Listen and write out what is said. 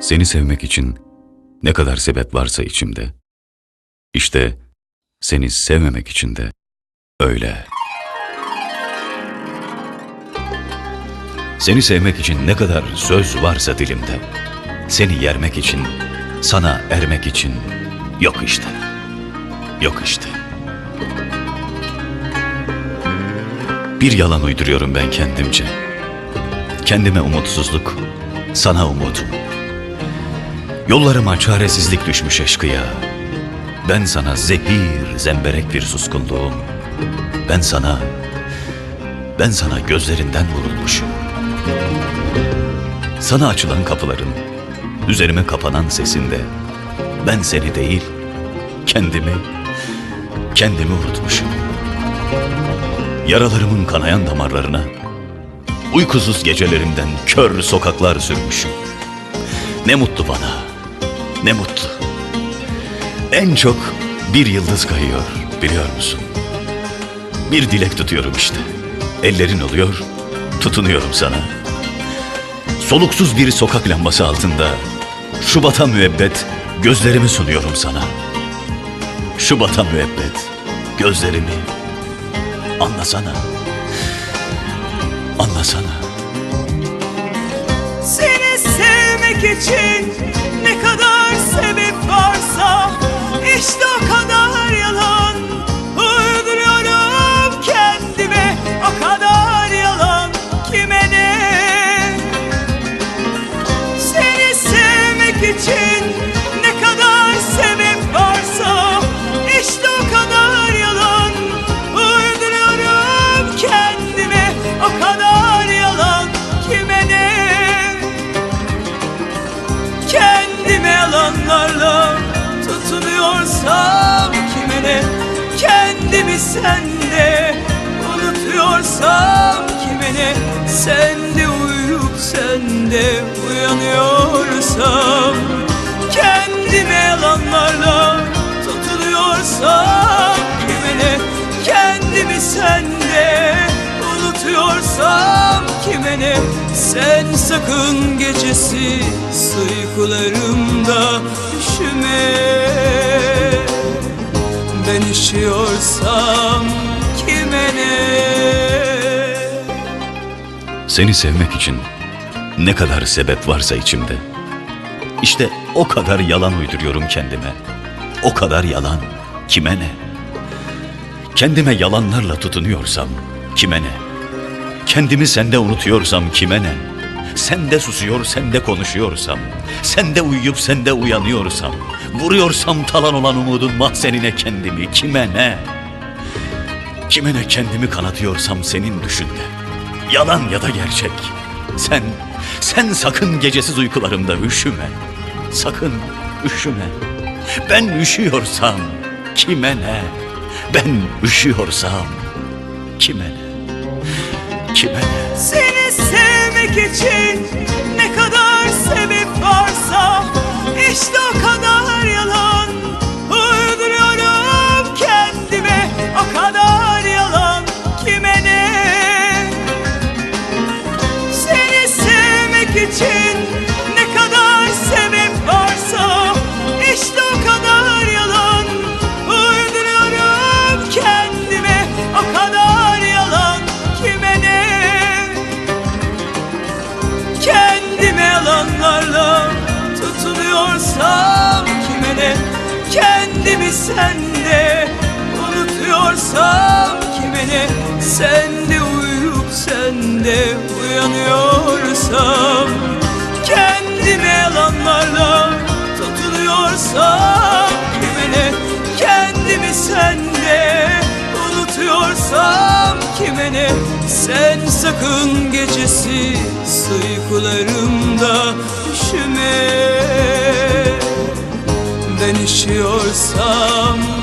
Seni sevmek için ne kadar sebep varsa içimde. İşte seni sevmemek için de öyle. Seni sevmek için ne kadar söz varsa dilimde. Seni yermek için, sana ermek için yok işte. Yok işte. Bir yalan uyduruyorum ben kendimce. Kendime umutsuzluk, sana umudum. Yollarıma çaresizlik düşmüş eşkıya. Ben sana zehir, zemberek bir suskunluğum. Ben sana, ben sana gözlerinden vurulmuşum. Sana açılan kapıların, üzerime kapanan sesinde ben seni değil, kendimi, kendimi unutmuşum. Yaralarımın kanayan damarlarına, uykusuz gecelerimden kör sokaklar sürmüşüm. Ne mutlu bana, ne mutlu. En çok bir yıldız kayıyor, biliyor musun? Bir dilek tutuyorum işte. Ellerin oluyor, tutunuyorum sana. Soluksuz bir sokak lambası altında Şubat'a müebbet gözlerimi sunuyorum sana. Şubat'a müebbet gözlerimi anlasana. Anlasana. Seni sevmek için ne kadar sebep Kendimi sende unutuyorsam kime ne Sende uyuyup sende uyanıyorsam Kendime yalanlarla tutunuyorsam kime ne Kendimi sende unutuyorsam kime ne Sen sakın gecesi uykularımda üşüme Ben üşüyorsam kime ne Seni sevmek için ne kadar sebep varsa içimde. İşte o kadar yalan uyduruyorum kendime. O kadar yalan kime ne? Kendime yalanlarla tutunuyorsam kime ne? Kendimi sende unutuyorsam kime ne? Sende susuyor, sende konuşuyorsam, sende uyuyup sende uyanıyorsam, vuruyorsam talan olan umudun mahzenine kendimi kime ne? Kime ne kendimi kanatıyorsam senin düşünde. Yalan ya da gerçek. Sen, sen sakın gecesiz uykularımda üşüme. Sakın üşüme. Ben üşüyorsam kime ne? Ben üşüyorsam kime ne? Kime ne? Sevmek için ne kadar sebep varsa işte o kadar yalan. Uyduruyorum kendime o kadar yalan. Kime ne? Seni sevmek için tutunuyorsam kime ne? Kendimi sende. Unutuyorsam kime ne? Sende uyuyup sende uyanıyorsam. Kendime yalanlarla tutunuyorsam kime ne? Kendimi sende. Unutuyorsam kime ne? Sen sakın gecesi uykularımda üşüme Ne